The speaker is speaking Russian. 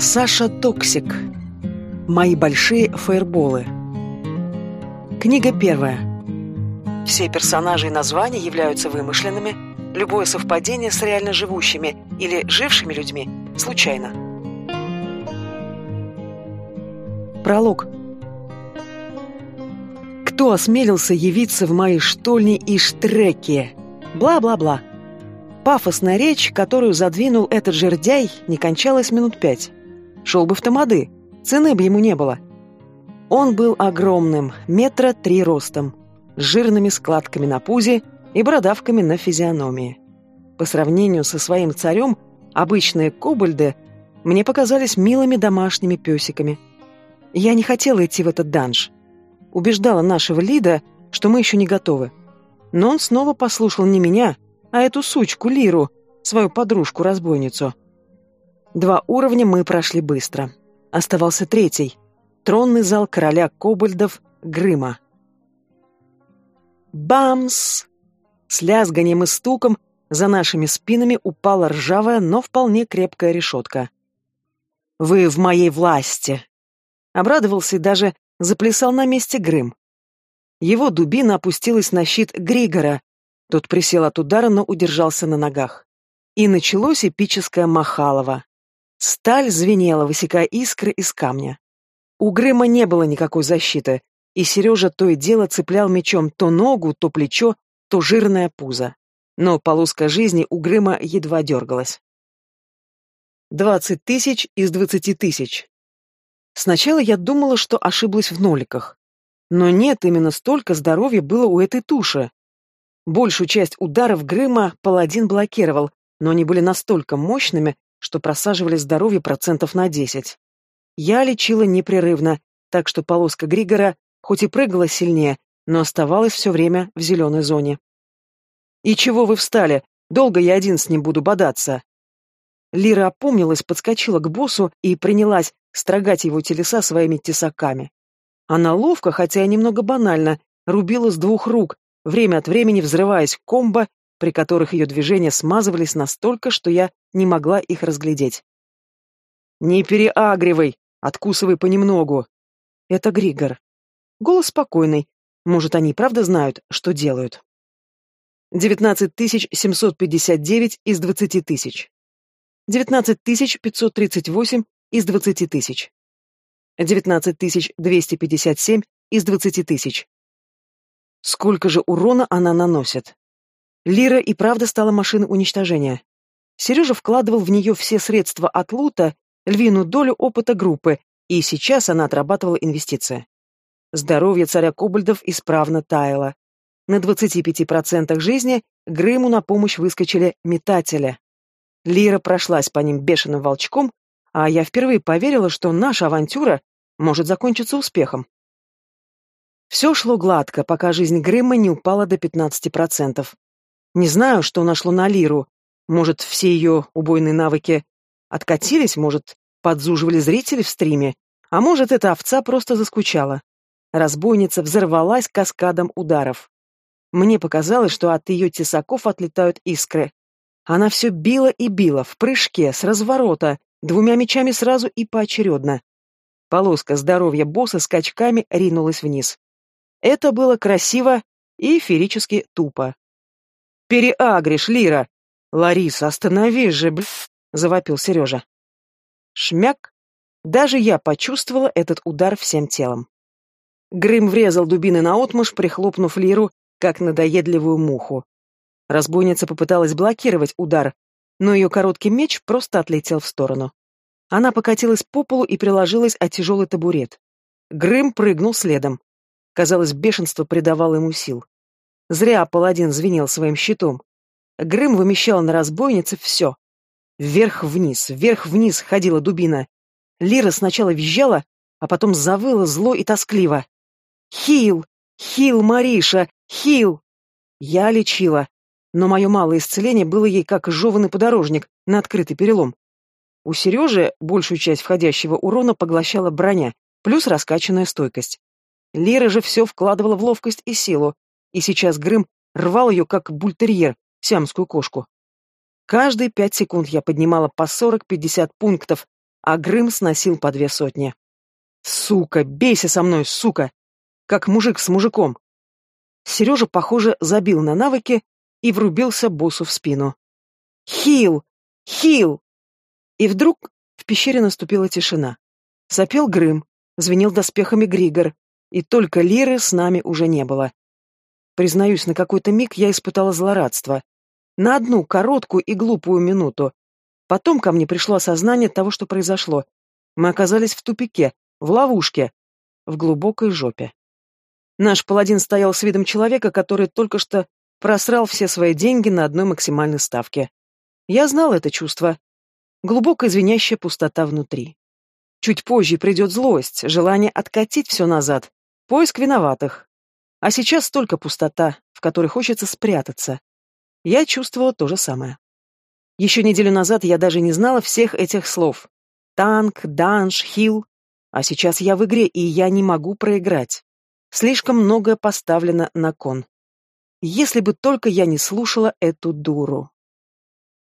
Саша Токсик. Мои большие фаерболы. Книга первая. Все персонажи и названия являются вымышленными, любое совпадение с реально живущими или жившими людьми случайно. Пролог. Кто осмелился явиться в мои штольни и штреки? Бла-бла-бла. Пафосная речь, которую задвинул этот жердяй, не кончалась минут пять. Шел бы в тамады, цены бы ему не было. Он был огромным, метра три ростом, с жирными складками на пузе и бородавками на физиономии. По сравнению со своим царем, обычные кобальды мне показались милыми домашними песиками. Я не хотела идти в этот данж. Убеждала нашего Лида, что мы еще не готовы. Но он снова послушал не меня, а эту сучку Лиру, свою подружку-разбойницу. Два уровня мы прошли быстро. Оставался третий. Тронный зал короля кобальдов Грыма. Бамс! С лязганием и стуком за нашими спинами упала ржавая, но вполне крепкая решетка. «Вы в моей власти!» Обрадовался и даже заплясал на месте Грым. Его дубина опустилась на щит Григора. Тот присел от удара, но удержался на ногах. И началось эпическое Махалово. Сталь звенела, высекая искры из камня. У Грыма не было никакой защиты, и Сережа то и дело цеплял мечом то ногу, то плечо, то жирное пузо. Но полоска жизни у Грыма едва дергалась. Двадцать тысяч из двадцати тысяч. Сначала я думала, что ошиблась в ноликах. Но нет, именно столько здоровья было у этой туши. Большую часть ударов Грыма паладин блокировал, но они были настолько мощными, что просаживали здоровье процентов на 10. Я лечила непрерывно, так что полоска Григора хоть и прыгала сильнее, но оставалась все время в зеленой зоне. «И чего вы встали? Долго я один с ним буду бодаться?» Лира опомнилась, подскочила к боссу и принялась строгать его телеса своими тесаками. Она ловко, хотя и немного банально, рубила с двух рук, время от времени взрываясь комбо при которых ее движения смазывались настолько, что я не могла их разглядеть. «Не переагривай! Откусывай понемногу!» Это Григор. Голос спокойный. Может, они правда знают, что делают. Девятнадцать тысяч семьсот пятьдесят девять из двадцати тысяч. Девятнадцать тысяч пятьсот тридцать восемь из двадцати тысяч. Девятнадцать тысяч двести пятьдесят семь из двадцати тысяч. Сколько же урона она наносит? Лира и правда стала машиной уничтожения. Сережа вкладывал в нее все средства от лута, львиную долю опыта группы, и сейчас она отрабатывала инвестиции. Здоровье царя Кобальдов исправно таяло. На 25% жизни Грыму на помощь выскочили метатели. Лира прошлась по ним бешеным волчком, а я впервые поверила, что наша авантюра может закончиться успехом. Все шло гладко, пока жизнь Грыма не упала до 15%. Не знаю, что нашло на Лиру. Может, все ее убойные навыки откатились, может, подзуживали зрители в стриме, а может, эта овца просто заскучала. Разбойница взорвалась каскадом ударов. Мне показалось, что от ее тесаков отлетают искры. Она все била и била, в прыжке, с разворота, двумя мечами сразу и поочередно. Полоска здоровья босса скачками ринулась вниз. Это было красиво и эфирически тупо. Переагришь, Лира! Лариса, остановись же, бл... завопил Сережа. Шмяк! Даже я почувствовала этот удар всем телом. Грым врезал дубины наотмашь, прихлопнув Лиру, как надоедливую муху. Разбойница попыталась блокировать удар, но ее короткий меч просто отлетел в сторону. Она покатилась по полу и приложилась о тяжелый табурет. Грым прыгнул следом. Казалось, бешенство придавало ему сил. Зря паладин звенел своим щитом. Грым вымещал на разбойнице все. Вверх-вниз, вверх-вниз ходила дубина. Лира сначала визжала, а потом завыла зло и тоскливо. «Хил! Хил, Мариша! Хил!» Я лечила, но мое малое исцеление было ей как жеванный подорожник на открытый перелом. У Сережи большую часть входящего урона поглощала броня, плюс раскачанная стойкость. Лира же все вкладывала в ловкость и силу, и сейчас Грым рвал ее, как бультерьер, сиамскую кошку. Каждые пять секунд я поднимала по сорок-пятьдесят пунктов, а Грым сносил по две сотни. Сука, бейся со мной, сука! Как мужик с мужиком. Сережа, похоже, забил на навыки и врубился боссу в спину. Хил! Хил! И вдруг в пещере наступила тишина. Сопел Грым, звенел доспехами Григор, и только Лиры с нами уже не было. Признаюсь, на какой-то миг я испытала злорадство. На одну короткую и глупую минуту. Потом ко мне пришло осознание того, что произошло. Мы оказались в тупике, в ловушке, в глубокой жопе. Наш паладин стоял с видом человека, который только что просрал все свои деньги на одной максимальной ставке. Я знал это чувство. Глубокая звенящая пустота внутри. Чуть позже придет злость, желание откатить все назад, поиск виноватых. А сейчас только пустота, в которой хочется спрятаться. Я чувствовала то же самое. Еще неделю назад я даже не знала всех этих слов. Танк, данж, хил. А сейчас я в игре, и я не могу проиграть. Слишком многое поставлено на кон. Если бы только я не слушала эту дуру.